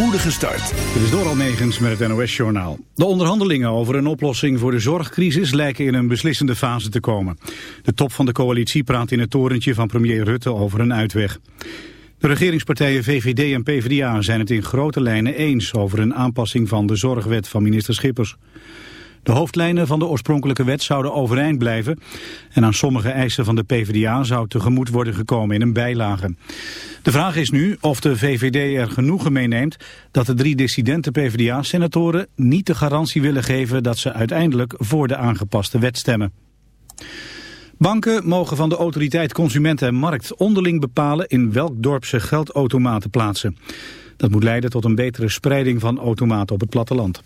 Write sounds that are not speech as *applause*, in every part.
spoedige start. Dit is door Almegens met het NOS-journaal. De onderhandelingen over een oplossing voor de zorgcrisis lijken in een beslissende fase te komen. De top van de coalitie praat in het torentje van premier Rutte over een uitweg. De regeringspartijen VVD en PvdA zijn het in grote lijnen eens over een aanpassing van de zorgwet van minister Schippers. De hoofdlijnen van de oorspronkelijke wet zouden overeind blijven en aan sommige eisen van de PvdA zou tegemoet worden gekomen in een bijlage. De vraag is nu of de VVD er genoegen meeneemt dat de drie dissidente PvdA-senatoren niet de garantie willen geven dat ze uiteindelijk voor de aangepaste wet stemmen. Banken mogen van de autoriteit Consumenten en Markt onderling bepalen in welk dorp ze geldautomaten plaatsen. Dat moet leiden tot een betere spreiding van automaten op het platteland.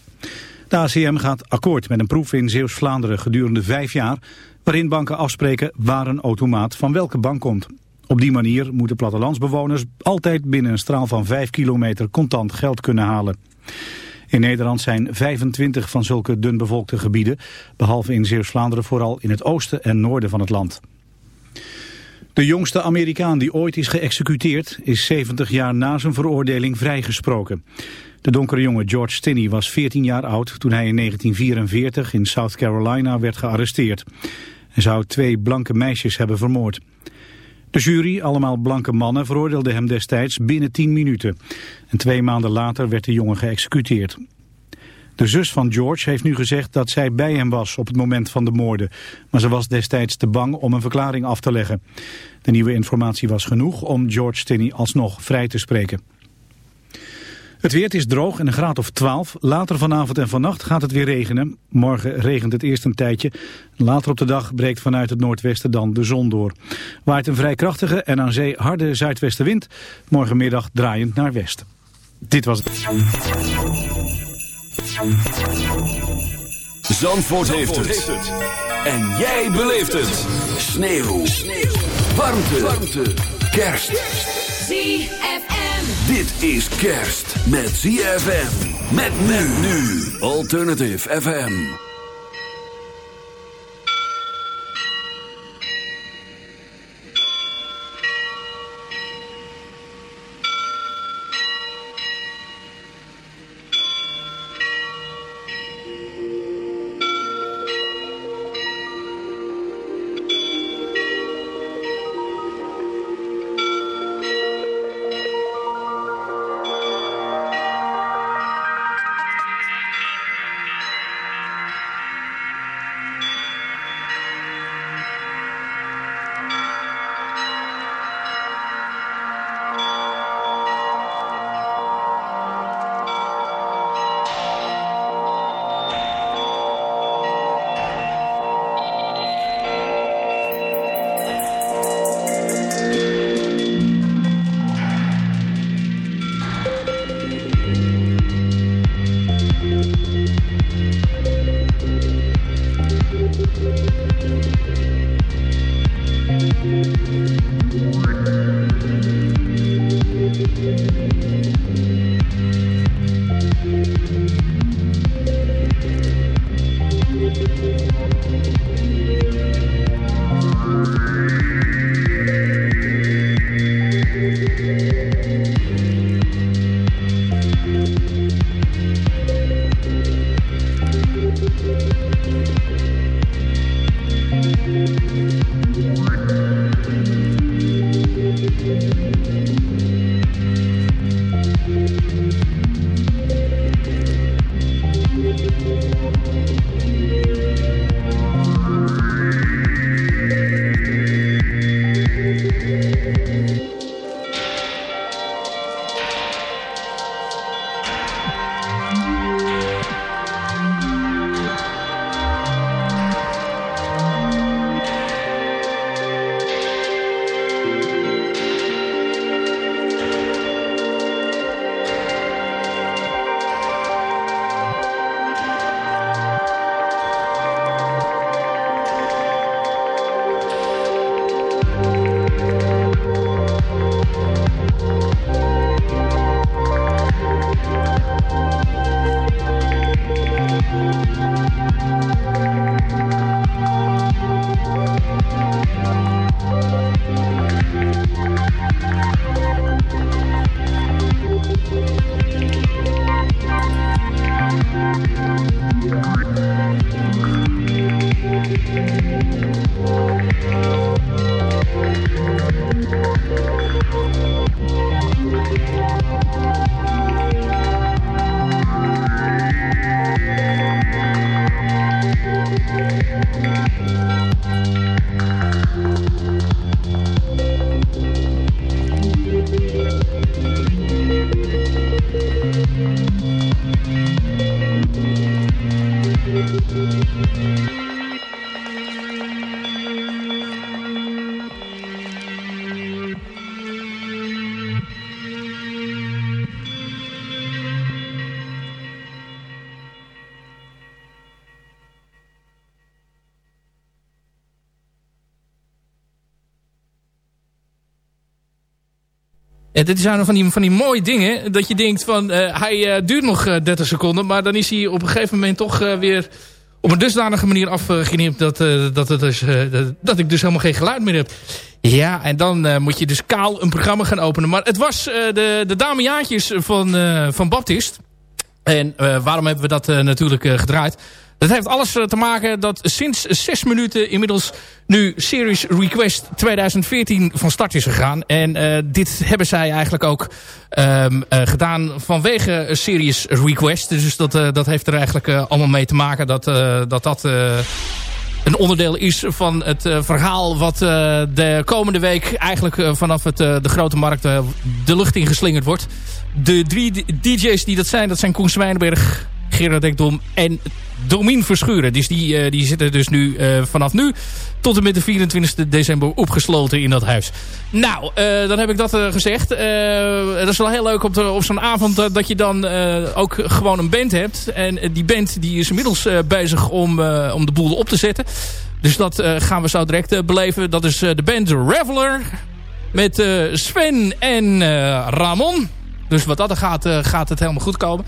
De ACM gaat akkoord met een proef in Zeeuws-Vlaanderen gedurende vijf jaar... waarin banken afspreken waar een automaat van welke bank komt. Op die manier moeten plattelandsbewoners altijd binnen een straal van 5 kilometer contant geld kunnen halen. In Nederland zijn 25 van zulke dunbevolkte gebieden, behalve in Zeeuws-Vlaanderen vooral in het oosten en noorden van het land. De jongste Amerikaan die ooit is geëxecuteerd is 70 jaar na zijn veroordeling vrijgesproken. De donkere jongen George Stinney was 14 jaar oud toen hij in 1944 in South Carolina werd gearresteerd. Hij zou twee blanke meisjes hebben vermoord. De jury, allemaal blanke mannen, veroordeelde hem destijds binnen 10 minuten. En twee maanden later werd de jongen geëxecuteerd. De zus van George heeft nu gezegd dat zij bij hem was op het moment van de moorden. Maar ze was destijds te bang om een verklaring af te leggen. De nieuwe informatie was genoeg om George Stinney alsnog vrij te spreken. Het weer is droog en een graad of 12. Later vanavond en vannacht gaat het weer regenen. Morgen regent het eerst een tijdje. Later op de dag breekt vanuit het noordwesten dan de zon door. Waait een vrij krachtige en aan zee harde zuidwestenwind. Morgenmiddag draaiend naar west. Dit was het. Zandvoort, heeft, het. En jij beleeft het. Sneeuw. Sneeuw. Warmte. Warmte. Kerst. ZFM. Dit is kerst met ZFM. Met men nu. Alternative FM. Ja, dit zijn van die, van die mooie dingen. Dat je denkt van, hij duurt nog 30 seconden. Maar dan is hij op een gegeven moment toch weer op een dusdanige manier afgenipt dat, dat, dus, dat ik dus helemaal geen geluid meer heb. Ja, en dan moet je dus kaal een programma gaan openen. Maar het was de, de damejaartjes van, van Baptist. En waarom hebben we dat natuurlijk gedraaid? Dat heeft alles te maken dat sinds zes minuten inmiddels nu Series Request 2014 van start is gegaan. En dit hebben zij eigenlijk ook uh, gedaan vanwege Series Request. Dus dat, dat heeft er eigenlijk allemaal mee te maken dat dat... dat een onderdeel is van het verhaal wat de komende week eigenlijk vanaf het, de grote markt de lucht ingeslingerd wordt. De drie DJ's die dat zijn, dat zijn Koen Zwijnenberg, Gerard Ekdom en Domien Verschuren. Dus die, uh, die zitten dus nu uh, vanaf nu tot en met de 24 december opgesloten in dat huis. Nou, uh, dan heb ik dat gezegd. dat is wel heel leuk op, op zo'n avond dat je dan ook gewoon een band hebt. En die band die is inmiddels bezig om, om de boel op te zetten. Dus dat gaan we zo direct beleven. Dat is de band Reveler met Sven en Ramon. Dus wat dat gaat, uh, gaat het helemaal goed komen.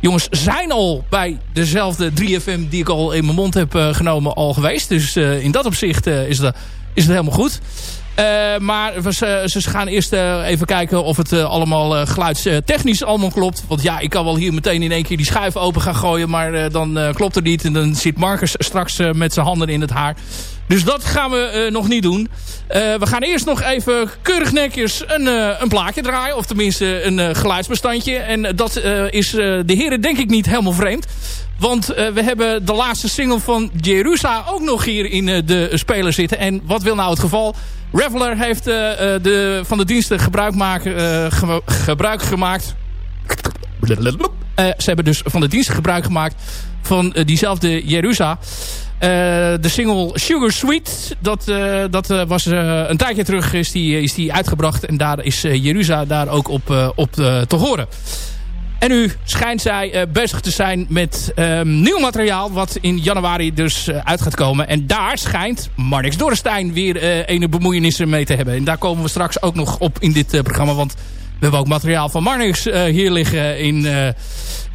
Jongens zijn al bij dezelfde 3FM die ik al in mijn mond heb uh, genomen al geweest. Dus uh, in dat opzicht is, het, is het helemaal goed. maar ze, ze gaan eerst even kijken of het allemaal geluidstechnisch allemaal klopt. Want ja, ik kan wel hier meteen in één keer die schuif open gaan gooien. Maar dan klopt het niet. En dan zit Marcus straks met zijn handen in het haar. Dus dat gaan we uh, nog niet doen. Uh, we gaan eerst nog even keurig netjes een, uh, een plaatje draaien. Of tenminste een geluidsbestandje. En dat is de heren denk ik niet helemaal vreemd. Want we hebben de laatste single van Jerusa ook nog hier in de speler zitten. En wat wil nou het geval? Reveler heeft de, van de diensten gebruik, maken, ge gebruik gemaakt... ze hebben dus van de diensten gebruik gemaakt van diezelfde Jerusa. Uh, de single Sugar Sweet, dat, uh, dat uh, was een tijdje terug is die, is die uitgebracht. En daar is Jeruzalem daar ook op, op te horen. En nu schijnt zij bezig te zijn met ehm, nieuw materiaal... wat in januari dus uit gaat komen. En daar schijnt Marnix Dorrestein weer een bemoeienissen mee te hebben. En daar komen we straks ook nog op in dit programma. Want we hebben ook materiaal van Marnix hier liggen in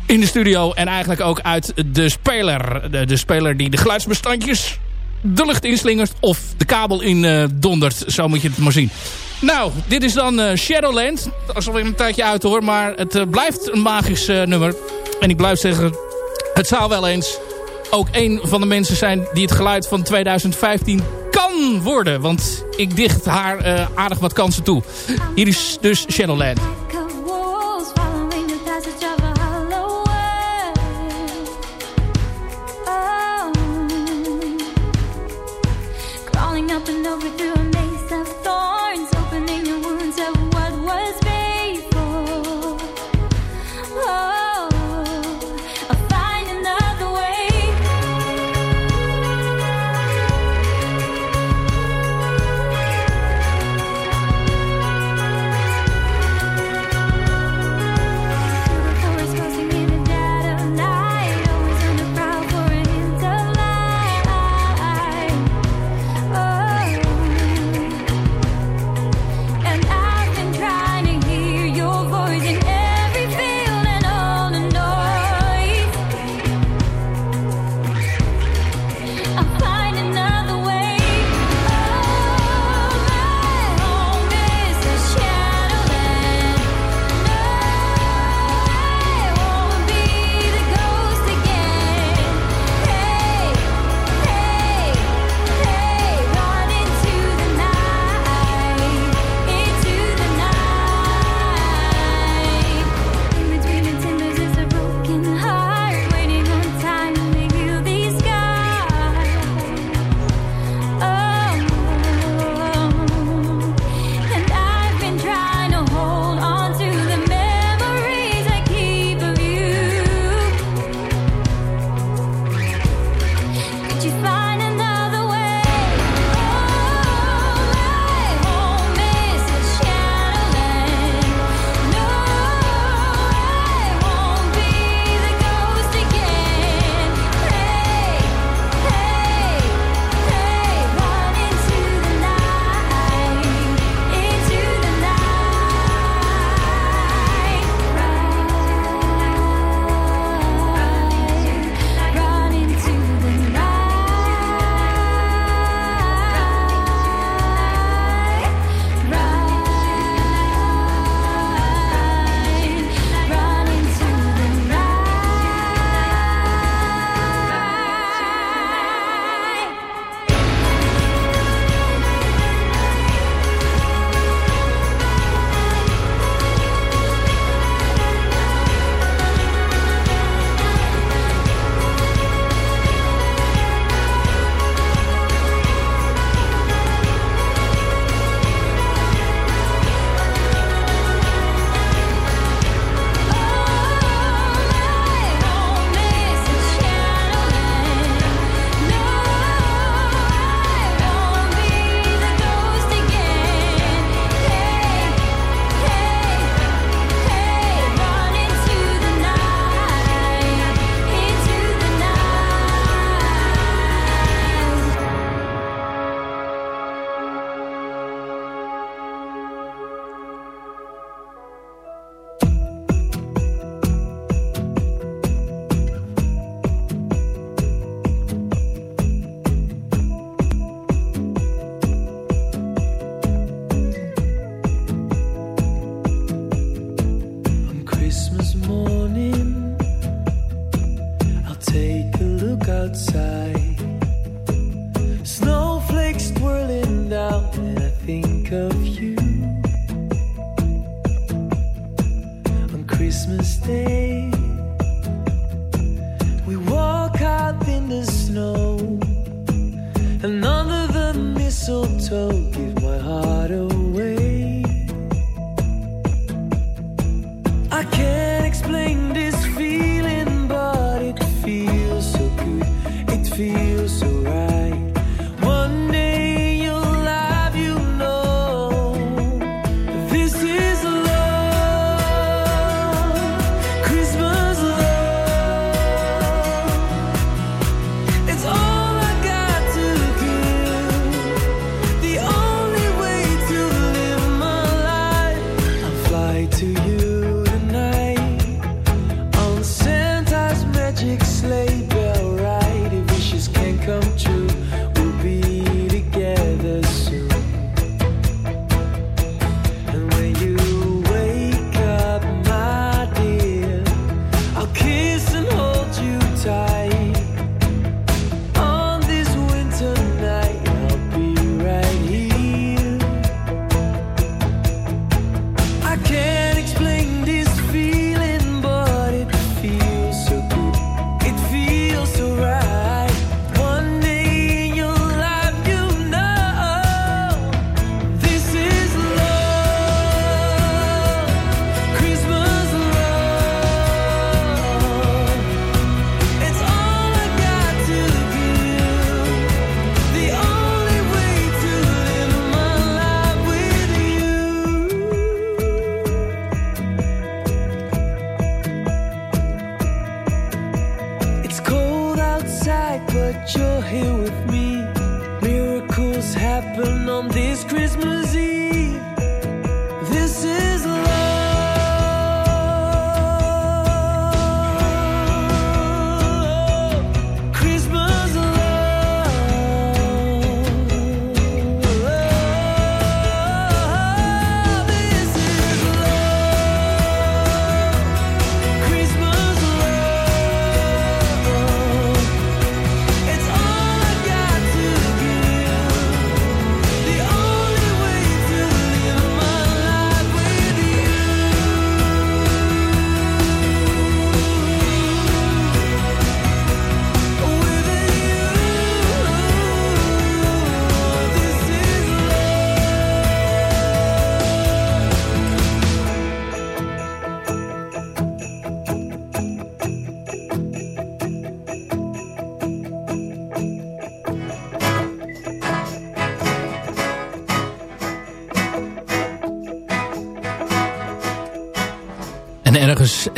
in de studio. En eigenlijk ook uit de speler. De, de speler die de geluidsbestandjes de lucht inslingert. Of de kabel in uh, dondert. Zo moet je het maar zien. Nou, dit is dan uh, Shadowland. Dat is alweer een tijdje uit hoor. Maar het uh, blijft een magisch nummer. En ik blijf zeggen, het zou wel eens ook een van de mensen zijn die het geluid van 2015 kan worden. Want ik dicht haar aardig wat kansen toe. Hier is dus Shadowland.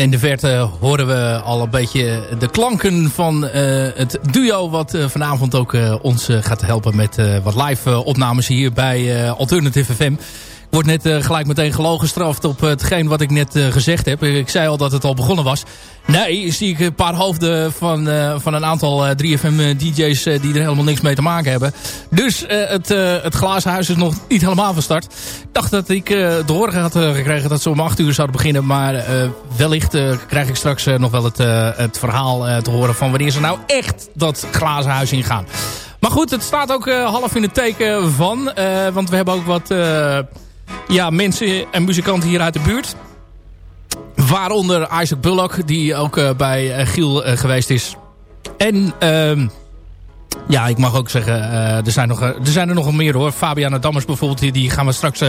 In de verte horen we al een beetje de klanken van eh, het duo... wat eh, vanavond ook eh, ons gaat helpen met wat live opnames hier bij Alternative FM. Ik word net eh, gelijk meteen gelogen gestraft op hetgeen wat ik net eh, gezegd heb. Ik zei al dat het al begonnen was. Nee, zie ik een paar hoofden van, eh, van een aantal 3FM-dj's die er helemaal niks mee te maken hebben. Dus eh, het, eh, het glazen huis is nog niet helemaal van start. Ik dacht dat ik eh te horen had eh, gekregen dat ze om 8 uur zouden beginnen. Maar eh, wellicht eh, krijg ik straks eh, nog wel het, eh, het verhaal eh, te horen van wanneer ze nou echt dat glazen huis ingaan. Maar goed, het staat ook eh, half in het teken van. eh, want we hebben ook wat eh, ja, mensen en muzikanten hier uit de buurt. Waaronder Isaac Bullock, die ook eh, bij eh, Giel eh, geweest is. En ehm, ja, ik mag ook zeggen, er, zijn nog, er zijn er nog meer hoor. Fabiana Dammers bijvoorbeeld, die, gaan we straks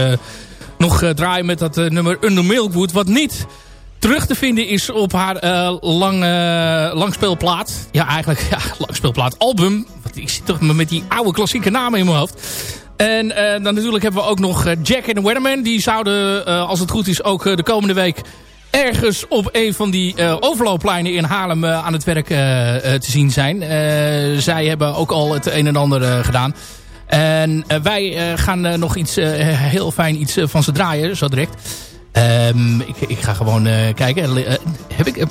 nog draaien met dat nummer Under Milkwood. Wat niet terug te vinden is op haar lang, eh, langspeelplaat. Ja, eigenlijk, *laughs* ja, langspeelplaat album. Want ik zit toch met die oude klassieke namen in mijn hoofd. En eh, dan natuurlijk hebben we ook nog eh, Jack en de Weatherman. Die zouden, eh, als het goed is, ook de komende week ergens op een van die eh overlooppleinen in Haarlem aan het werk te zien zijn. Zij hebben ook al het een en ander gedaan. En wij gaan nog iets, heel fijn iets van ze draaien, zo direct. Ehm, ik, ik ga gewoon kijken. Heb ik...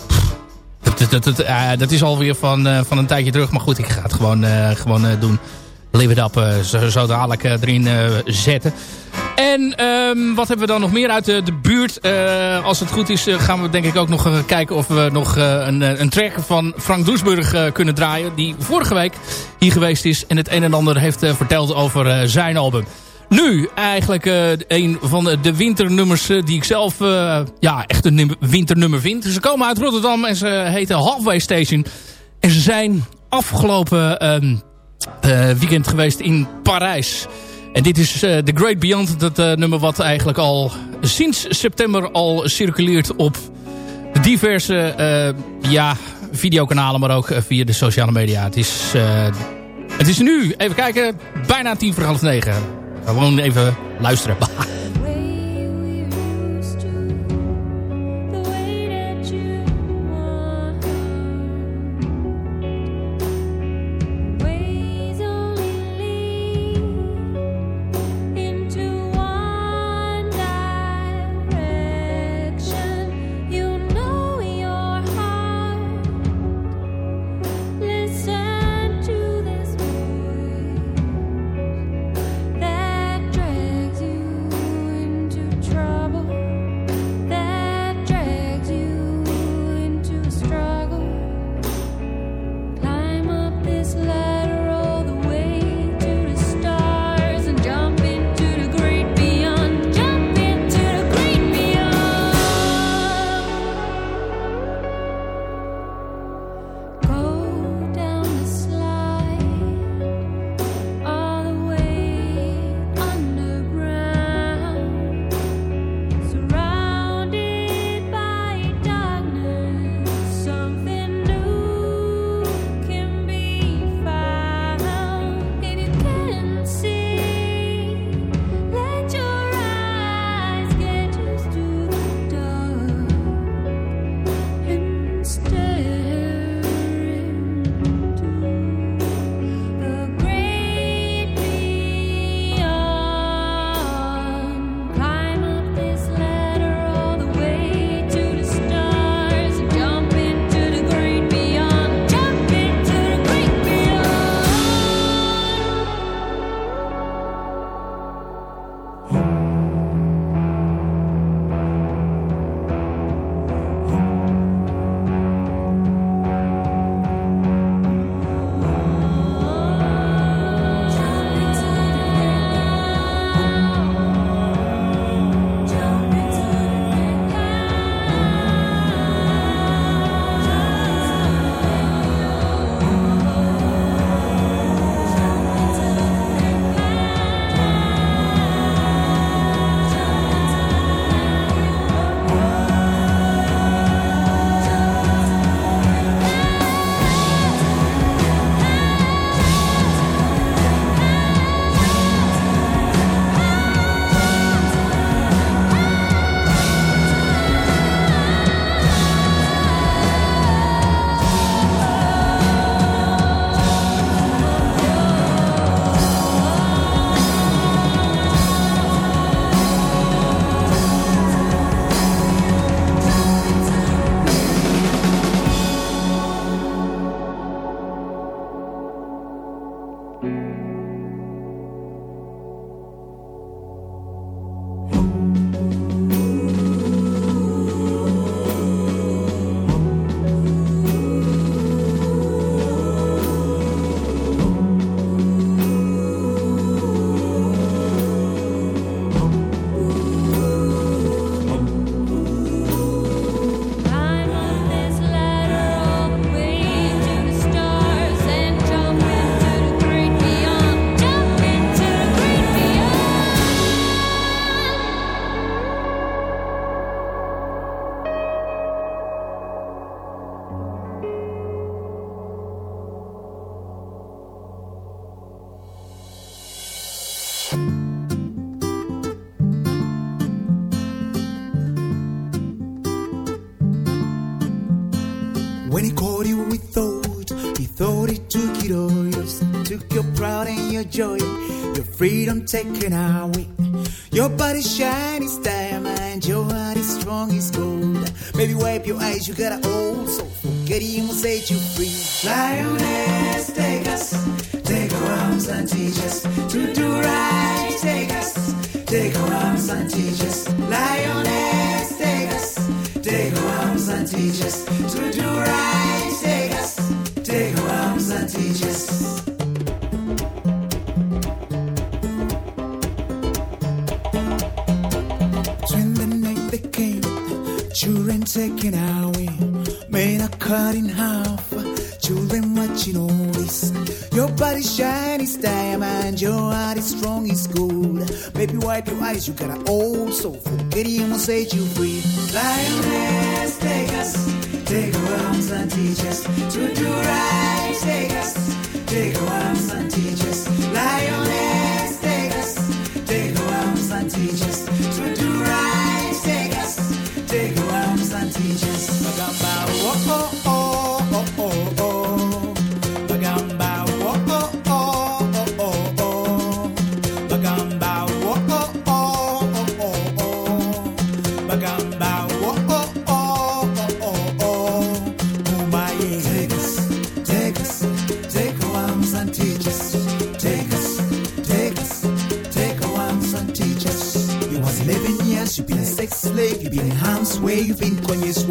dat, is alweer van, van een tijdje terug. Maar goed, ik ga het gewoon, gewoon doen. Up eh, zo, zo dadelijk eh, erin eh, zetten. En ehm, wat hebben we dan nog meer uit de, buurt? Als het goed is gaan we denk ik ook nog kijken of we nog een, een track van Frank Doesburg kunnen draaien. Die vorige week hier geweest is en het een en ander heeft verteld over zijn album. Nu eigenlijk een van de, de winternummers die ik zelf ja, echt een winternummer vind. Ze komen uit Rotterdam en ze heten Halfway Station. En ze zijn afgelopen ehm, eh, weekend geweest in Parijs. En dit is eh, The Great Beyond, dat eh, nummer wat eigenlijk al sinds september al circuleert op de diverse eh, ja, videokanalen, maar ook eh, via de sociale media. Het is, eh, het is nu, even kijken, bijna tien voor half negen. Gewoon even luisteren. *laughs* your freedom taken away. Your body's shiny as diamond, your heart is strong as gold. Baby, wipe your eyes, you got an old soul. Forget him will set you free. Lioness, take us, take our arms and teach us to do right. Take us, take our arms and teach us. Lioness, take us, take our arms and teach us to do right. Take us, take our arms and teach us. Taken away, men are cut in half, children watching all this. Your body shiny as diamond, your heart is strong as gold. Baby, wipe your eyes, you got an old soul. Him will set you free. Lioness, take us, take our arms and teach us to do right. Take us, take our arms and teach us. Lioness, take us, take our arms and teach us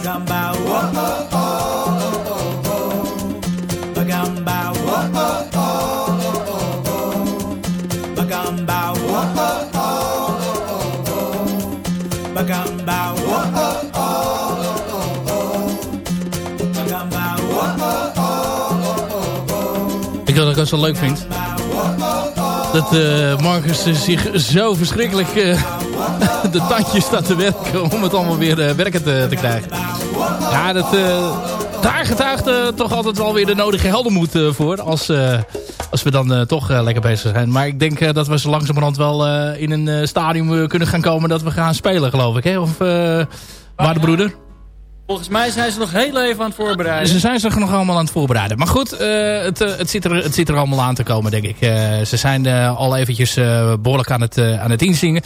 Bagamba, oh oh oh oh oh oh. Bagamba, oh oh oh oh oh oh. Bagamba, oh oh oh oh oh oh. Bagamba, oh oh oh oh oh. Bagamba, oh oh oh oh oh. Ik dat ik dat zo leuk vind. Dat eh, Marcus eh, zich zo verschrikkelijk eh, *laughs* de tandjes staat te werken om het allemaal weer werken te, te krijgen. Ja, dat, eh, daar getuigt eh, toch altijd wel weer de nodige heldenmoed eh, voor. Als, als we dan toch lekker bezig zijn. Maar ik denk dat we zo langzamerhand wel in een stadium kunnen gaan komen dat we gaan spelen, geloof ik. Hè? Of uh, broeder? Volgens mij zijn ze nog heel even aan het voorbereiden. Ze zijn zich nog allemaal aan het voorbereiden. Maar goed, eh, het, eh, het, zit er, het zit er allemaal aan te komen, denk ik. Eh, ze zijn eh, al eventjes eh, behoorlijk aan het, aan het inzingen.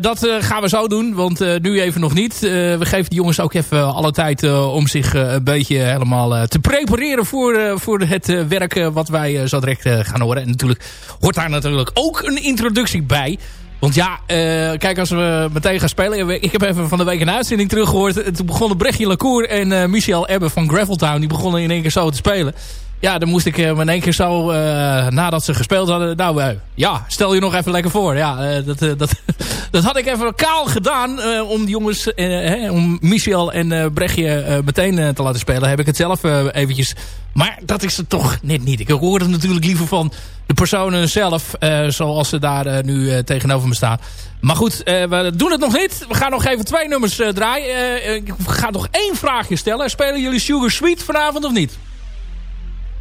Dat gaan we zo doen, want nu even nog niet. We geven de jongens ook even alle tijd om zich een beetje helemaal te prepareren voor, voor het werk wat wij zo direct gaan horen. En natuurlijk hoort daar natuurlijk ook een introductie bij. Want ja, eh, kijk, als we meteen gaan spelen... Ik heb even van de week een uitzending teruggehoord. Toen begonnen Brechtje Lacour en eh, Michel Ebbe van Graveltown... die begonnen in één keer zo te spelen. Ja, dan moest ik eh, me in één keer zo, eh, nadat ze gespeeld hadden... Nou, eh, ja, stel je nog even lekker voor. Ja, dat, dat, *laughs* dat had ik even kaal gedaan om die jongens... om Michel en Brechtje meteen te laten spelen. Heb ik het zelf eventjes... Maar dat is het toch net niet. Ik hoor het natuurlijk liever van de personen zelf... zoals ze daar nu tegenover me staan. Maar goed, we doen het nog niet. We gaan nog even twee nummers draaien. Ik ga nog één vraagje stellen. Spelen jullie Sugar Sweet vanavond of niet?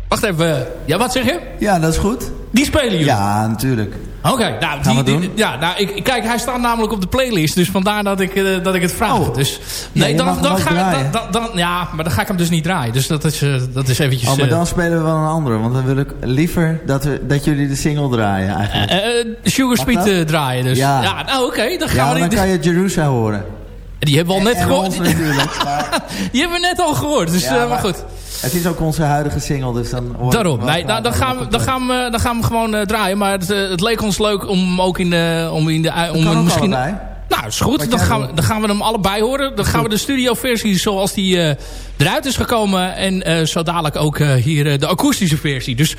Wacht even. Ja, wat zeg je? Ja, dat is goed. Die spelen jullie? Ja, natuurlijk. Oké, nou, die, ja, nou ik, kijk, hij staat namelijk op de playlist, dus vandaar dat ik, eh, dat ik het vraag. Oh. Dus, nee, dan, dan ga ik, dan, dan, ja, maar dan ga ik hem dus niet draaien. Dus dat is, eh, dat is eventjes... Oh, maar eh, dan spelen we wel een andere. Want dan wil ik liever dat, we, dat jullie de single draaien eigenlijk. eh, eh, Sugar eh, draaien. Dus. Ja. Ja. nou oké, dan gaan ja, we dan kan je Jerusa horen. Die hebben we al net gehoord. *laughs* Maar Die hebben we net al gehoord, dus Ja, eh, maar maar- goed. het is ook onze huidige single, dus dan... hoor Daarom. Nee, nou, dan, dat gaan we dan, gaan we, dan gaan we gewoon eh, draaien. Maar het, eh, het leek ons leuk om ook in de... Om in de om kan ook misschien, allebei. Nou, is goed. Dan gaan, we, dan gaan we hem allebei horen. Dan gaan we de studioversie zoals die eh, eruit is gekomen. En eh, zo dadelijk ook eh, hier de akoestische versie. Dus,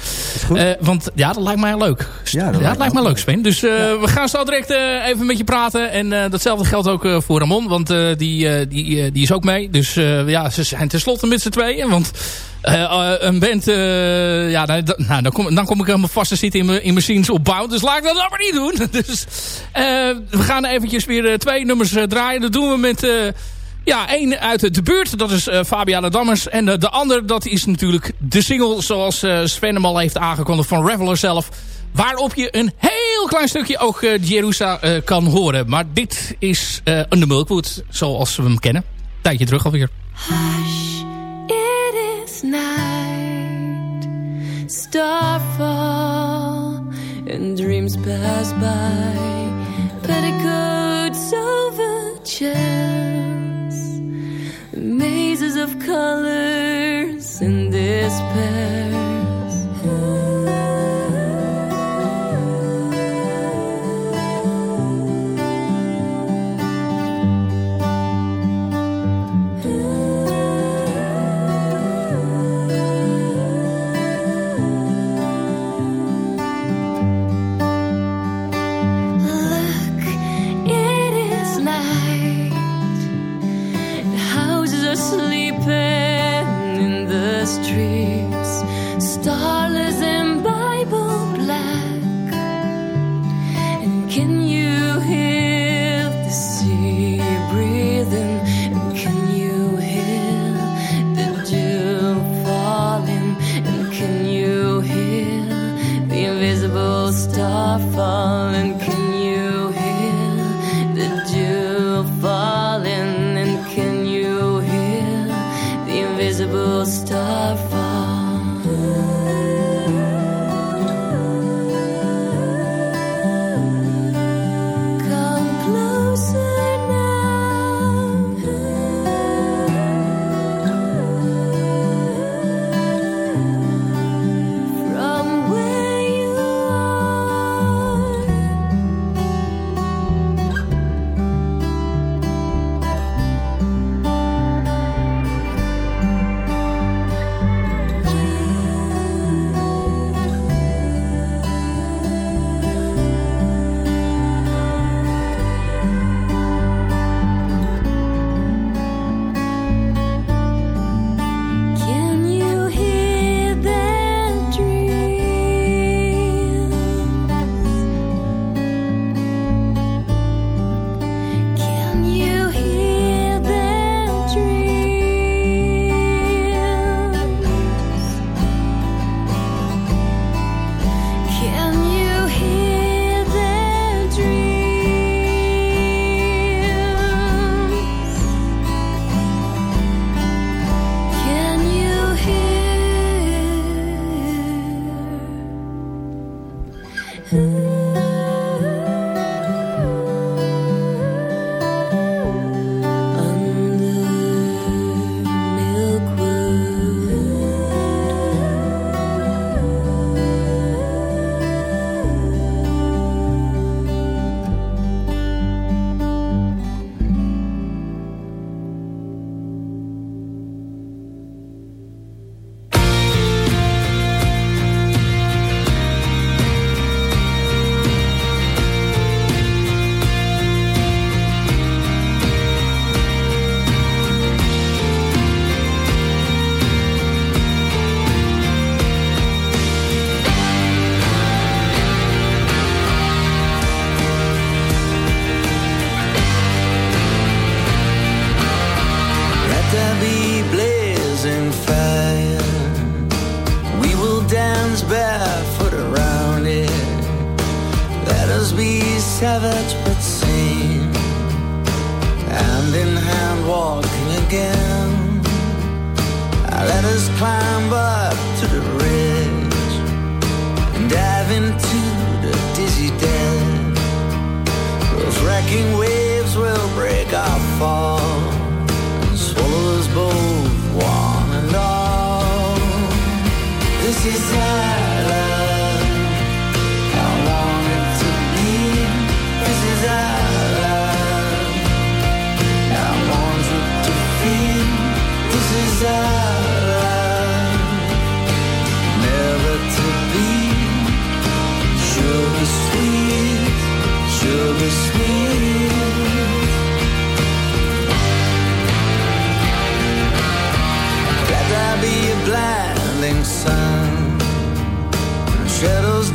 want ja, dat lijkt mij leuk. Ja, dat lijkt mij leuk, Sven. Dus we gaan zo direct even met je praten. En datzelfde geldt ook voor Ramon. Want die, die, die is ook mee. Dus ja, ze zijn tenslotte met z'n tweeën. Want Eh, een band, eh, ja, nou, nou, dan, kom, dan kom ik helemaal vast te zitten in mijn in mijn ziensopbouw. Dus laat ik dat dan maar niet doen. *laughs* dus, eh, we gaan eventjes weer twee nummers draaien. Dat doen we met, ja, één uit de buurt. Dat is Fabiana Dammers. En de ander, dat is natuurlijk de single, zoals Sven hem al heeft aangekondigd, van Reveler zelf. Waarop je een heel klein stukje ook Jerusa kan horen. Maar dit is Under Milkwood, zoals we hem kennen. Tijdje terug alweer. Night. Starfall and dreams pass by. Petticoats over chairs. Mazes of colors and despairs.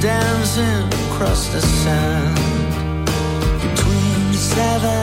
Dancing across the sand between the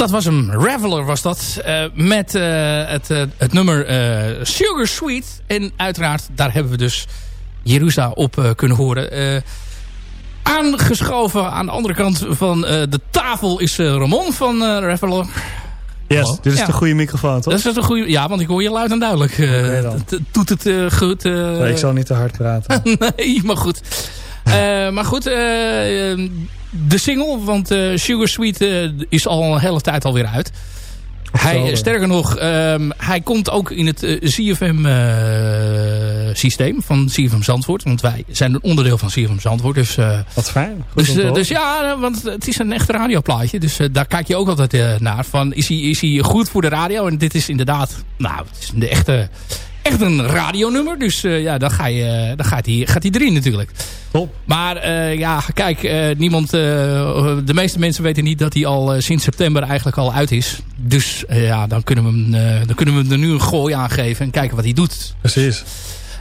Dat was hem. Reveler was dat. eh, met eh, het, eh, het nummer eh, Sugar Sweet. En uiteraard, daar hebben we dus Jerusa op eh, kunnen horen. Eh, aangeschoven aan de andere kant van eh, de tafel is Ramon van eh Reveler. Yes, Hallo? dit is Ja. de goede microfoon, toch? Dat is een goede. Ja, want ik hoor je luid en duidelijk. eh, het doet het eh, goed? eh, Nee, ik zal niet te hard praten. *laughs* nee, maar goed. *laughs* Eh, maar goed, de single, want eh, Sugar Sweet eh, is al een hele tijd alweer uit. Hij, sterker nog, ehm, hij komt ook in het eh, CFM-systeem van CFM Zandvoort. Want wij zijn een onderdeel van CFM Zandvoort. Dus, Wat fijn. Goed dus, dus ja, want het is een echt radioplaatje. Dus daar kijk je ook altijd naar. Van, is, hij, is hij goed voor de radio? En dit is inderdaad, nou, het is de echte, echt een radionummer. Dus eh, ja, dan, ga je, dan gaat, hij, gaat hij erin natuurlijk. Top. Maar eh, ja, kijk, eh, niemand, eh, de meeste mensen weten niet dat hij al eh, sinds september eigenlijk al uit is. Dus eh, ja, dan kunnen, we hem, eh, dan kunnen we hem er nu een gooi aan geven en kijken wat hij doet. Precies.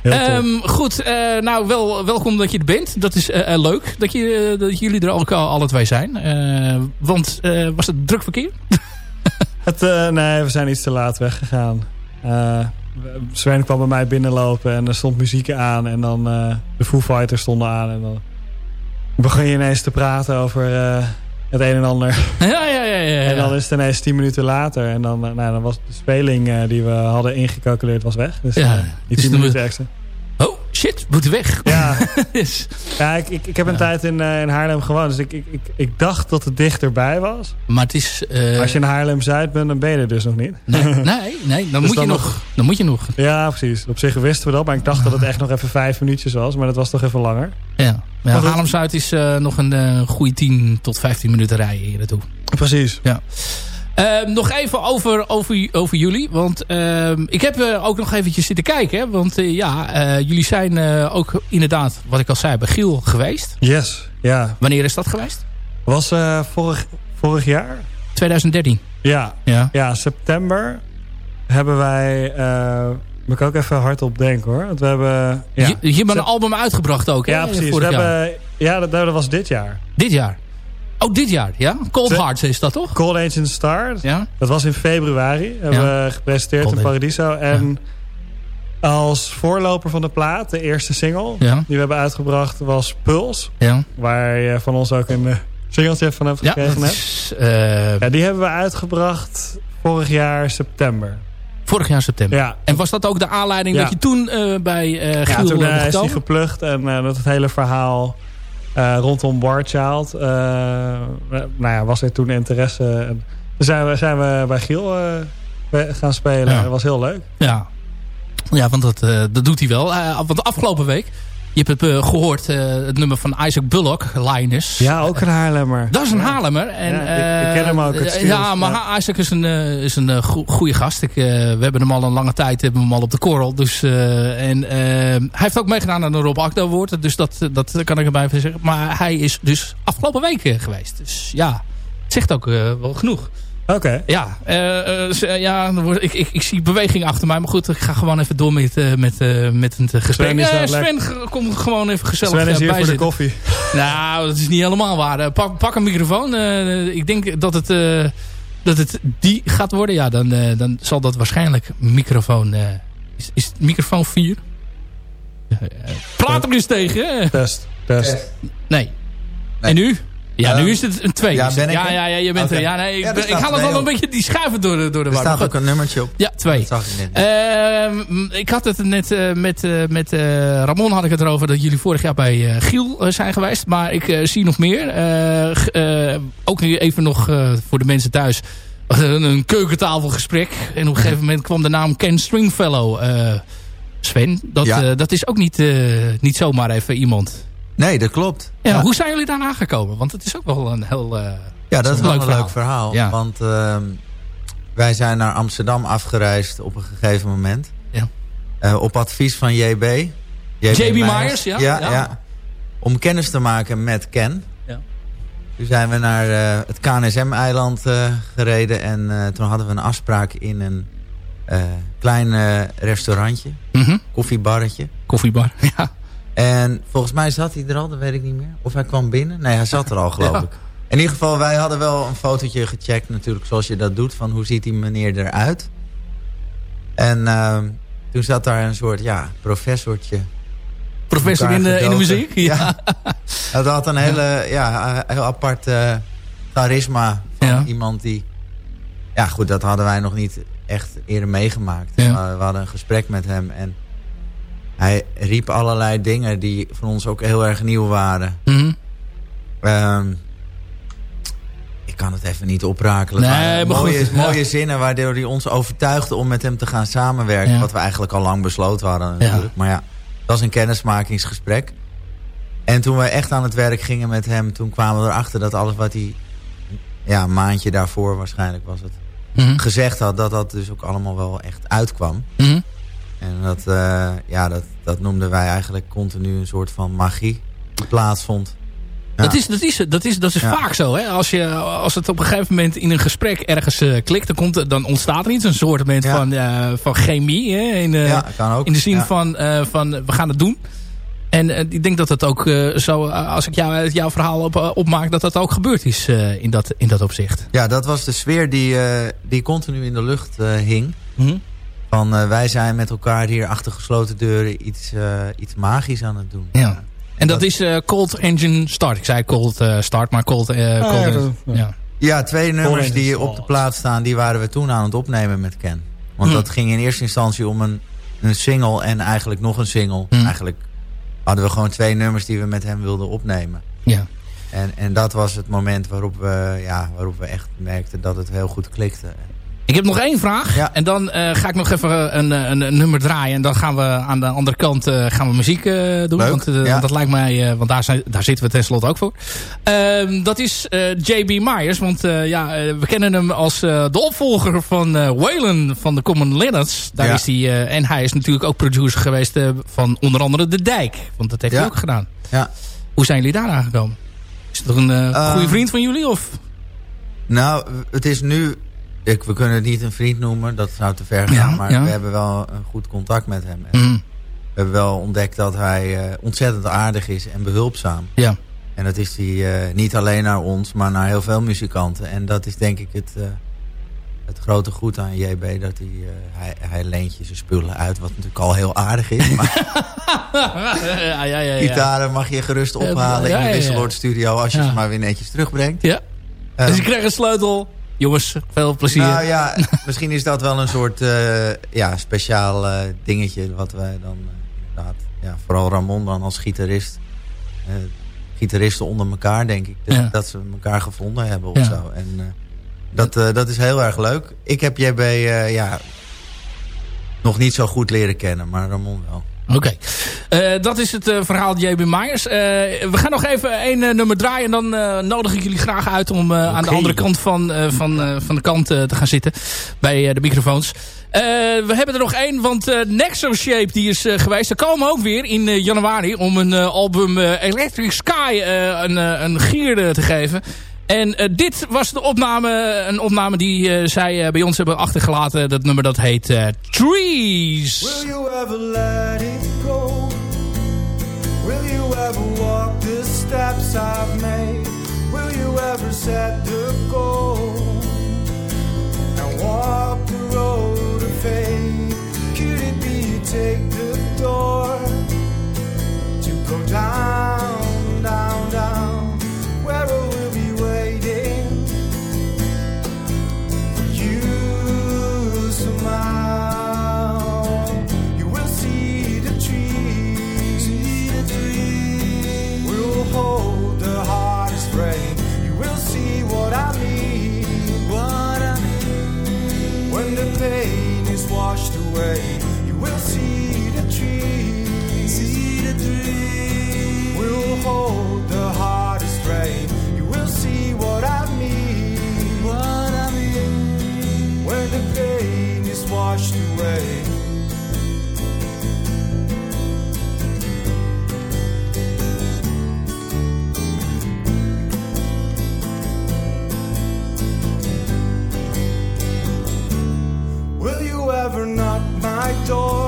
Ehm, goed, eh, nou wel, welkom dat je er bent. Dat is eh, eh, leuk dat, je, eh, dat jullie er ook al, alle twee zijn. Eh, want eh, was het druk verkeer? *laughs* Het, eh, nee, we zijn iets te laat weggegaan. Sven kwam bij mij binnenlopen en er stond muziek aan. En dan eh, de Foo Fighters stonden aan. En dan begon je ineens te praten over eh, het een en ander. *laughs* ja, ja, ja. ja, ja. En dan is het ineens tien minuten later. En dan, eh, nou, dan was de speling die we hadden ingecalculeerd was weg. Dus Ja, die tien minuten extra. Shit, moeten weg. Ja, *laughs* Dus- ja ik, ik, ik heb een tijd in, eh, in Haarlem gewoond. Dus ik, ik, ik, ik dacht dat het dichterbij was. maar het is... eh, Als je in Haarlem-Zuid bent, dan ben je er dus nog niet. Nee, *laughs* nee, nee dan, Dus moet je nog, dan moet je nog. Ja, precies. Op zich wisten we dat. Maar ik dacht dat het echt nog even vijf minuutjes was. Maar dat was toch even langer. Ja. Ja. Haarlem-Zuid is eh, nog een goede 10 tot 15 minuten rijden hier naartoe. Precies. Ehm, nog even over, over, over jullie. Want ehm, ik heb eh, ook nog eventjes zitten kijken. hè, Want eh, ja, eh, jullie zijn ook inderdaad, wat ik al zei, bij Giel geweest. Yes. Ja. Wanneer is dat geweest? Was vorig, vorig jaar? 2013. Ja. Ja. Ja, september hebben wij... moet ik ook even hardop denken hoor. Want we hebben... Ja, Je, je hebt een album uitgebracht ook, hè? ja precies. We hebben, ja, dat, dat was dit jaar. Dit jaar. Oh, dit jaar, ja? Cold Hearts is dat toch? Cold Agent Star. Ja? Dat was in februari. Hebben Ja. we gepresenteerd Cold in. Paradiso. En als voorloper van de plaat, de eerste single... Ja. die we hebben uitgebracht, was Puls. Ja. Waar je van ons ook een eh, singeltje van hebt Ja, gekregen is eh, Ja, die hebben we uitgebracht vorig jaar september. vorig jaar september. Ja, En was dat ook de aanleiding Ja. dat je toen eh, bij ja Giel toen eh, mocht is hij geplucht en dat het hele verhaal eh, rondom Barchild. eh nou ja, was er toen interesse. En toen zijn we, zijn we bij Giel eh, gaan spelen. Ja. Dat was heel leuk. Ja. Ja, want dat, dat doet hij wel. Want afgelopen week, je hebt het eh, gehoord, eh, het nummer van Isaac Bullock, Linus. Ja, ook een Haarlemmer. Dat is een Haarlemmer. En, Ja, ik- ik ken hem ook, het eh, ja, maar ja. Isaac is een, eh, is een goede gast. Ik, eh, we hebben hem al een lange tijd hebben hem al op de korrel. Dus, eh, en, eh, hij heeft ook meegedaan aan de Rob Akda Award. Dus dat, dat kan ik erbij zeggen. Maar hij is dus afgelopen week eh, geweest. Dus ja, het zegt ook eh, wel genoeg. Oké. Ja, eh, eh, ja ik, ik, ik zie beweging achter mij. Maar goed, ik ga gewoon even door met, eh, met, eh, met het gesprek. Sven Sven komt gewoon even gezellig Sven is hier voor de koffie. Nou, dat is niet helemaal waar. Pak, pak een microfoon. Eh, ik denk dat het, eh, dat het die gaat worden. Ja, dan, eh, dan zal dat waarschijnlijk microfoon... eh, is, is het microfoon 4? praat er eens tegen. Test, test. Nee. En nu? Ja, nu Ehm, is het een 2. ja, ben ik ja, er? ja, ja, je bent er. Ja, nee, ik, er ben- ik staat haal het twee wel een beetje die schuiven door de, door de Er war. staat Maar ook een nummertje op. Ja, twee. Dat zag ik net. Ehm, ik had het net eh, met, eh, met eh, Ramon had ik het erover dat jullie vorig jaar bij Giel zijn geweest. Maar ik zie nog meer. Ook nu even nog voor de mensen thuis. een keukentafelgesprek. En op een gegeven moment kwam de naam Ken Stringfellow. eh, Sven, dat, Ja. dat is ook niet, niet zomaar even iemand. Nee, dat klopt. Ja, Hoe zijn jullie daarna gekomen? Want het is ook wel een heel... eh, Ja, dat is wel een leuk verhaal. Ja. Want ehm, wij zijn naar Amsterdam afgereisd op een gegeven moment. Ja. Eh, op advies van JB. JB Myers, ja, ja. Om kennis te maken met Ken. Ja. Toen zijn we naar eh, het KNSM-eiland gereden. En toen hadden we een afspraak in een klein restaurantje. mhm. Koffiebarretje. Koffiebar, *laughs* ja. En volgens mij zat hij er al, dat weet ik niet meer. Of hij kwam binnen. Nee, hij zat er al, geloof Ja. ik. In ieder geval, wij hadden wel een fotootje gecheckt natuurlijk, zoals je dat doet. Van hoe ziet die meneer eruit. En ehm, toen zat daar een soort, ja, professortje. Professor in de, in de muziek. Ja. Hij *laughs* had een hele, ja, heel apart charisma van Ja. iemand die... Ja, goed, dat hadden wij nog niet echt eerder meegemaakt. Ja. We hadden een gesprek met hem en hij riep allerlei dingen die voor ons ook heel erg nieuw waren. Mhm. Ehm, ik kan het even niet oprakelen. Nee, maar maar mooie, goed, ja. *laughs* mooie zinnen waardoor hij ons overtuigde om met hem te gaan samenwerken. Ja. Wat we eigenlijk al lang besloten hadden natuurlijk. Maar ja, dat was een kennismakingsgesprek. En toen we echt aan het werk gingen met hem, toen kwamen we erachter dat alles wat hij, ja, een maandje daarvoor waarschijnlijk was het, Mhm. gezegd had, dat dat dus ook allemaal wel echt uitkwam. Mhm. En dat, eh, ja, dat, dat noemden wij eigenlijk continu een soort van magie die plaatsvond. Ja. Dat is, dat is, dat is, dat is Ja. vaak zo. Hè? Als, je, als het op een gegeven moment in een gesprek ergens eh, klikt... Dan, komt, dan ontstaat er iets. Een soort moment Ja. van, eh, van chemie. Hè? In, Ja, kan ook. in de zin van, van we gaan het doen. En ik denk dat het ook zo... als ik jou, jouw verhaal op, opmaak... dat dat ook gebeurd is in, dat, in dat opzicht. Ja, dat was de sfeer die, die continu in de lucht hing. Mhm. Van eh, wij zijn met elkaar hier achter gesloten deuren iets, eh, iets magisch aan het doen. Ja. En dat is eh, Cold Engine Start. Ik zei Cold eh, Start, maar Cold... eh, Ah, cold ja, dat- ja. Ja, twee nummers Engine die Start. op de plaat staan, die waren we toen aan het opnemen met Ken. Want Hm. dat ging in eerste instantie om een, een single en eigenlijk nog een single. Hm. Eigenlijk hadden we gewoon twee nummers die we met hem wilden opnemen. ja. En, en dat was het moment waarop we, ja, waarop we echt merkten dat het heel goed klikte. Ik heb nog één vraag. Ja. En dan eh, ga ik nog even een, een, een nummer draaien. En dan gaan we aan de andere kant eh, gaan we muziek eh, doen. Leuk, Want eh, ja. dat lijkt mij, eh, want daar, zijn, daar zitten we tenslotte ook voor. Ehm, dat is eh, JB Myers. Want eh, ja, eh, we kennen hem als eh, de opvolger van eh Waylon van de Common Linnets. Daar Ja. is hij, eh, en hij is natuurlijk ook producer geweest eh, van onder andere De Dijk. Want dat heeft hij ook gedaan. Ja. Hoe zijn jullie daar aangekomen? Is het toch een eh, Ehm, goede vriend van jullie? Of? Nou, het is nu... Ik, we kunnen het niet een vriend noemen, dat zou te ver gaan. Ja, maar ja. we hebben wel een goed contact met hem. Mhm. We hebben wel ontdekt dat hij eh, ontzettend aardig is en behulpzaam. Ja. En dat is hij eh, niet alleen naar ons, maar naar heel veel muzikanten. En dat is denk ik het, eh, het grote goed aan JB. Dat hij, hij, hij leent je zijn spullen uit, wat natuurlijk al heel aardig is. Maar *laughs* ja, ja, ja, ja. gitaren mag je gerust ophalen in de ja. Wisseloord studio als je ze maar weer netjes terugbrengt. Ja. Dus ik krijg een sleutel. Jongens, veel plezier. Nou ja, *laughs* misschien is dat wel een soort eh, ja, speciaal eh, dingetje wat wij dan eh, inderdaad, ja, vooral Ramon dan als gitarist, gitaristen onder elkaar denk ik, dat, Ja. dat ze elkaar gevonden hebben of Ja. zo. En dat, dat is heel erg leuk. Ik heb JB, ja, nog niet zo goed leren kennen, maar Ramon wel. Oké, Eh, dat is het eh, verhaal J.B. Myers. Eh, we gaan nog even één nummer draaien en dan nodig ik jullie graag uit om aan de andere kant van, van, van de kant te gaan zitten bij de microfoons. We hebben er nog één, want Nexo Shape die is geweest. Ze komen ook weer in januari om een album Electric Sky een, een gier te geven. En eh, dit was de opname, een opname die eh, zij eh, bij ons hebben achtergelaten. Dat nummer dat heet Trees. Will you ever let it go? Will you ever walk the steps I've made? Will you ever set the goal? And walk the road of faith? Could it be you take the door to go down, pain is washed away, you will see the trees. See the trees. We'll hold the hardest rain. Door?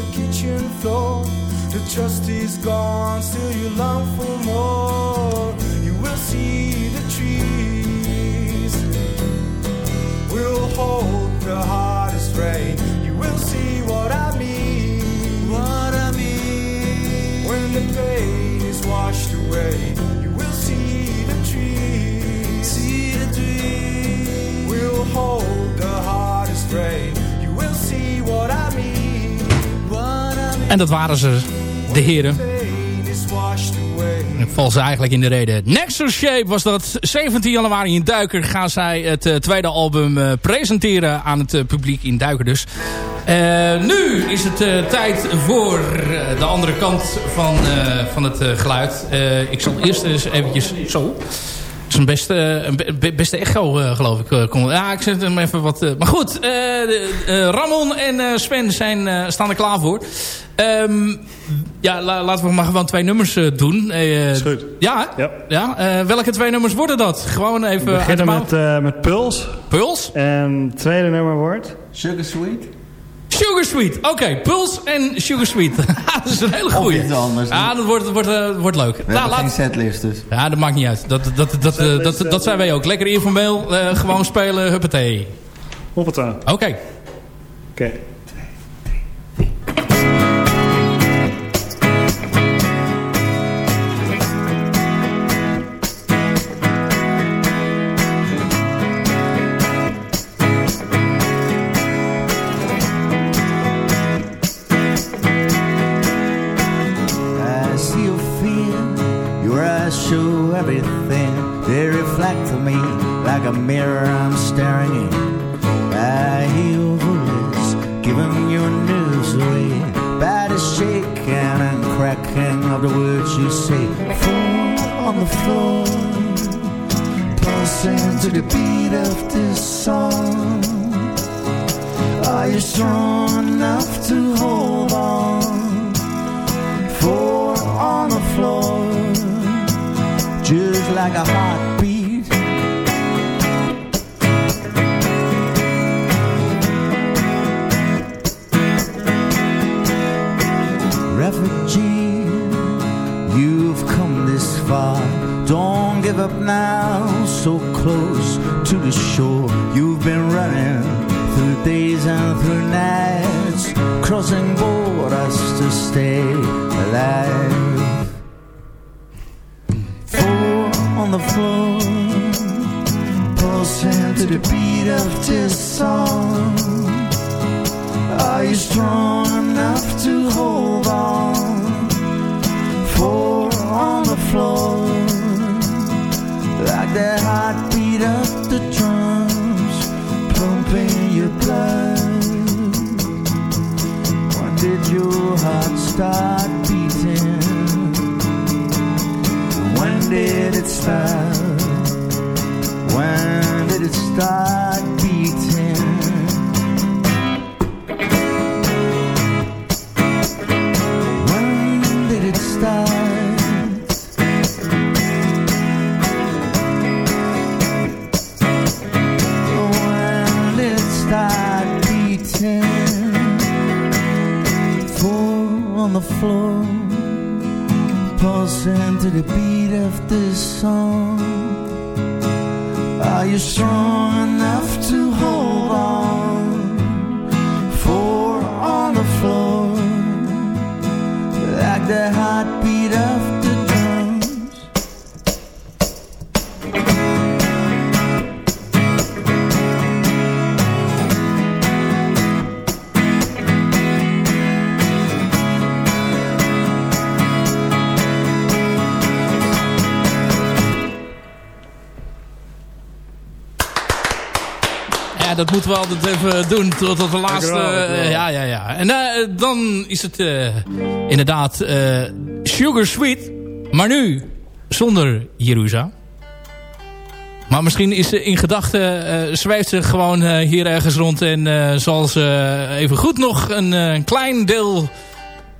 The kitchen floor. The trust is gone, still you long for more. You will see the trees. We'll hold the hardest rain. En dat waren ze, de heren. Ik val ze eigenlijk in de reden. Nexus Shape was dat. 17 januari in Duiker gaan zij het eh, tweede album eh, presenteren aan het eh, publiek in Duiker dus. Nu is het tijd voor de andere kant van, van het geluid. Ik zal eerst eens eventjes... Zo. Een beste, be- beste echo, eh, geloof ik. eh, kom- ja, ik zet hem even wat... eh, maar goed, eh, eh, Ramon en eh, Sven zijn, eh, staan er klaar voor. Ehm, ja, la- laten we maar gewoon twee nummers eh, doen. Eh, Is goed. Ja, Ja. ja eh, welke twee nummers worden dat? Gewoon even We beginnen met, eh, met Puls. Puls? En het tweede nummer wordt... Sugar Sweet? Sugar Sweet. Oké, Puls en Sugar Sweet. *laughs* dat is een hele goeie. iets anders. Ja, dat wordt, wordt, eh, wordt leuk. We Nou, hebben geen laat... setlist dus. Ja, dat maakt niet uit. Dat, dat, dat, dat, dat, dat, zijn wij ook. Lekker informeel. eh, gewoon spelen. Huppatee. Hoppata. Oké. Oké. Show everything. They reflect on me like a mirror I'm staring in. I hear your voice giving your news away. The shaking and cracking of the words you say. Fall on the floor, pulsing to the beat of this song. Are you strong enough to hold on? Four on the floor, just like a heartbeat. Refugee, you've come this far. Don't give up now, so close to the shore. You've been running through days and through nights, crossing borders to stay alive. This song. Are you strong enough to hold on? Four on the floor, like the heartbeat of the drums, pumping your blood. When did your heart start beating? When did it start? When did it start on the floor, pulsing to the beat of this song. Are you strong enough to hold on? Four on the floor like the heartbeat dat moeten we altijd even doen tot tot de laatste. Ja, ja, ja. En eh, dan is het eh, inderdaad eh, Sugar Sweet. Maar nu zonder Jeruza. Maar misschien is ze in gedachten, zwijft ze gewoon hier ergens rond. En zal ze even goed nog een, klein deel,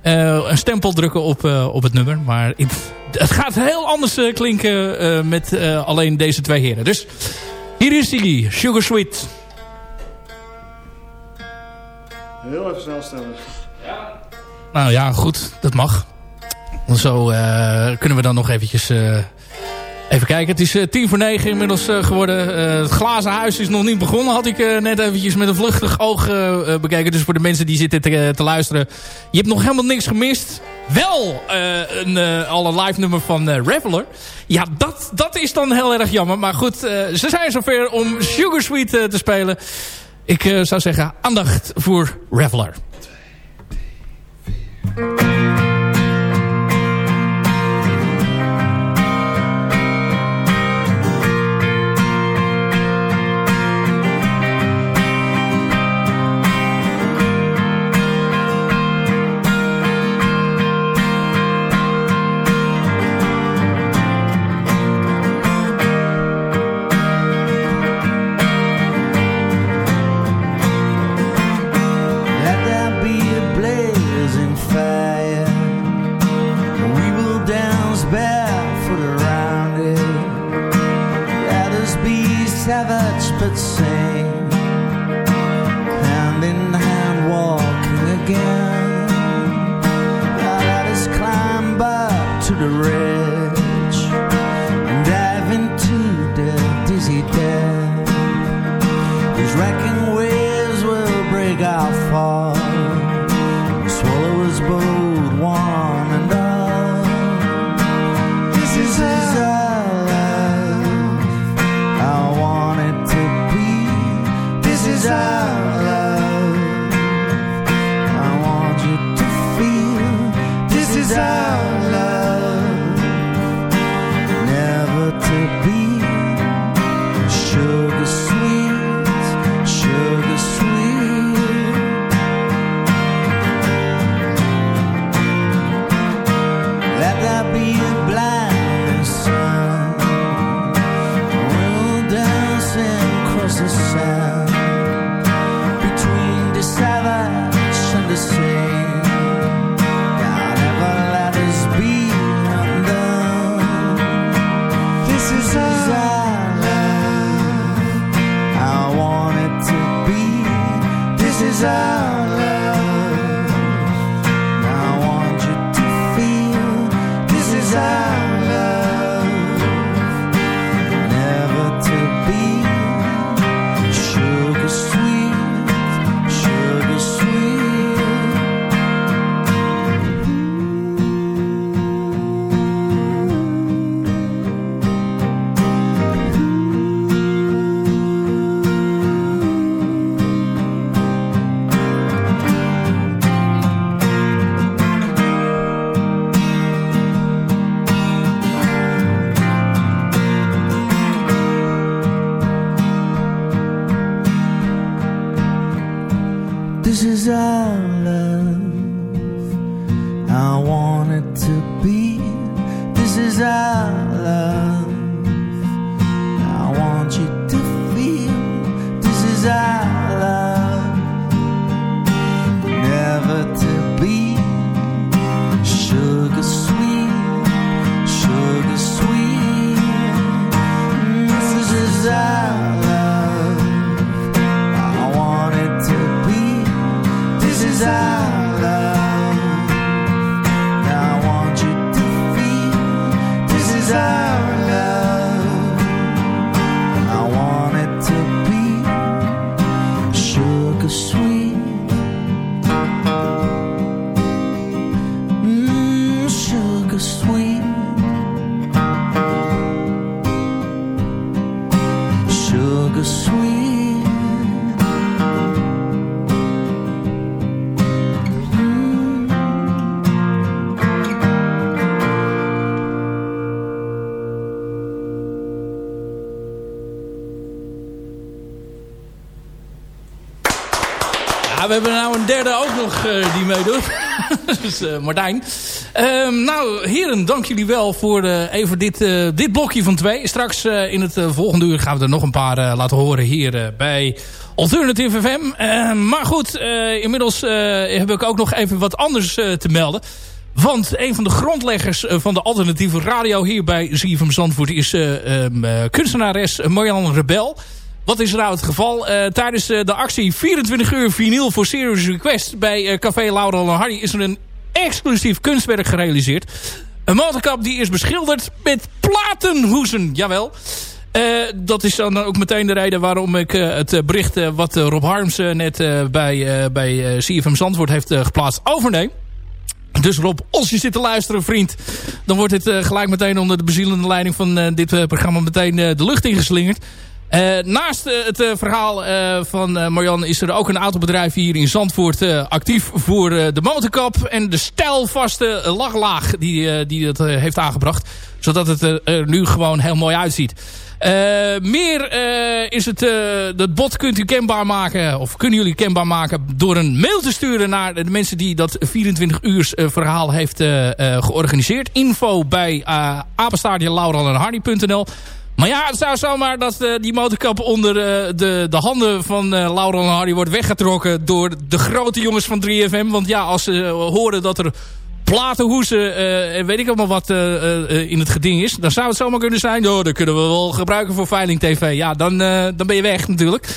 een stempel drukken op, op het nummer. Maar het, het gaat heel anders klinken met alleen deze twee heren. Dus hier is die, Sugar Sweet. Heel even snel stemmen. Nou ja, goed, dat mag. Zo eh, kunnen we dan nog eventjes eh, even kijken. Het is eh, tien voor negen inmiddels eh, geworden. Eh, het glazen huis is nog niet begonnen. Had ik eh, net eventjes met een vluchtig oog bekeken. Dus voor de mensen die zitten te, te luisteren. Je hebt nog helemaal niks gemist. Wel eh, een eh, al een live nummer van eh, Reveler. Ja, dat, dat is dan heel erg jammer. Maar goed, eh, ze zijn zover om Sugar Sweet te spelen. Ik eh, zou zeggen, aandacht voor Reveler. down. We hebben nou een derde ook nog eh, die meedoet. *laughs* dus eh, Martijn. Ehm, nou, heren, dank jullie wel voor eh, even dit, dit blokje van twee. Straks in het volgende uur gaan we er nog een paar laten horen hier bij Alternative FM. Ehm, maar goed, inmiddels heb ik ook nog even wat anders te melden. Want een van de grondleggers van de alternatieve radio hier bij ZFM Zandvoort is eh, kunstenares Marjan Rebel. Wat is er nou het geval? Eh, tijdens eh, de actie 24 uur vinyl voor Serious Request bij eh, Café Laurel en Hardy is er een exclusief kunstwerk gerealiseerd. Een motorkap die is beschilderd met platenhoezen, jawel. Dat is dan ook meteen de reden waarom ik het bericht wat Rob Harms net bij, bij CFM Zandvoort heeft geplaatst overneem. Dus Rob, als je zit te luisteren, vriend... dan wordt dit gelijk meteen onder de bezielende leiding van dit programma... meteen de lucht ingeslingerd. Eh, naast eh, het eh, verhaal van Marjan is er ook een autobedrijf hier in Zandvoort actief voor de motorkap en de stijlvaste lachlaag die, die het heeft aangebracht. Zodat het er, nu gewoon heel mooi uitziet. Meer is het, dat bot kunt u kenbaar maken, of kunnen jullie kenbaar maken door een mail te sturen naar de mensen die dat 24 uur verhaal heeft georganiseerd. Info bij uh, apenstaartje maar ja, het zou zomaar dat eh, die motorkap onder eh, de, de handen van uh, Laurel en Hardy wordt weggetrokken door de grote jongens van 3FM. Want ja, als ze eh, horen dat er platenhoezen eh, en weet ik allemaal wat eh, eh, in het geding is. Dan zou het zomaar kunnen zijn, oh, dat kunnen we wel gebruiken voor Veiling TV. Ja, dan, eh, dan ben je weg natuurlijk.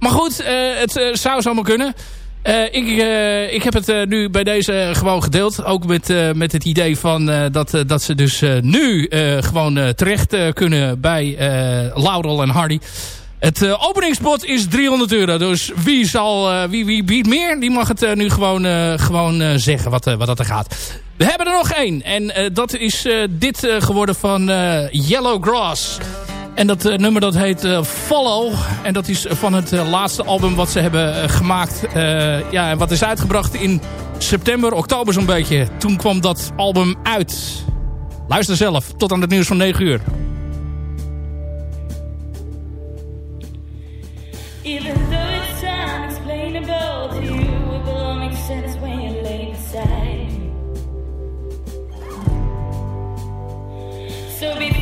Maar goed, eh, het eh, zou zomaar kunnen. Eh, ik, eh, ik heb het eh, nu bij deze gewoon gedeeld. Ook met, met het idee van dat, dat ze dus nu gewoon terecht kunnen bij Laurel en Hardy. Het openingsbod is 300 euro. Dus wie, zal, wie, wie biedt meer, die mag het nu gewoon, gewoon zeggen wat, wat dat er gaat. We hebben er nog één. En dat is dit geworden van Yellow Grass. En dat eh, nummer dat heet eh, Follow. En dat is van het eh, laatste album wat ze hebben gemaakt. Ja, en wat is uitgebracht in september, oktober zo'n beetje. Toen kwam dat album uit. Luister zelf. Tot aan het nieuws van 9 uur. Even though it's unexplainable to you, it will all make sense when you lay beside. So before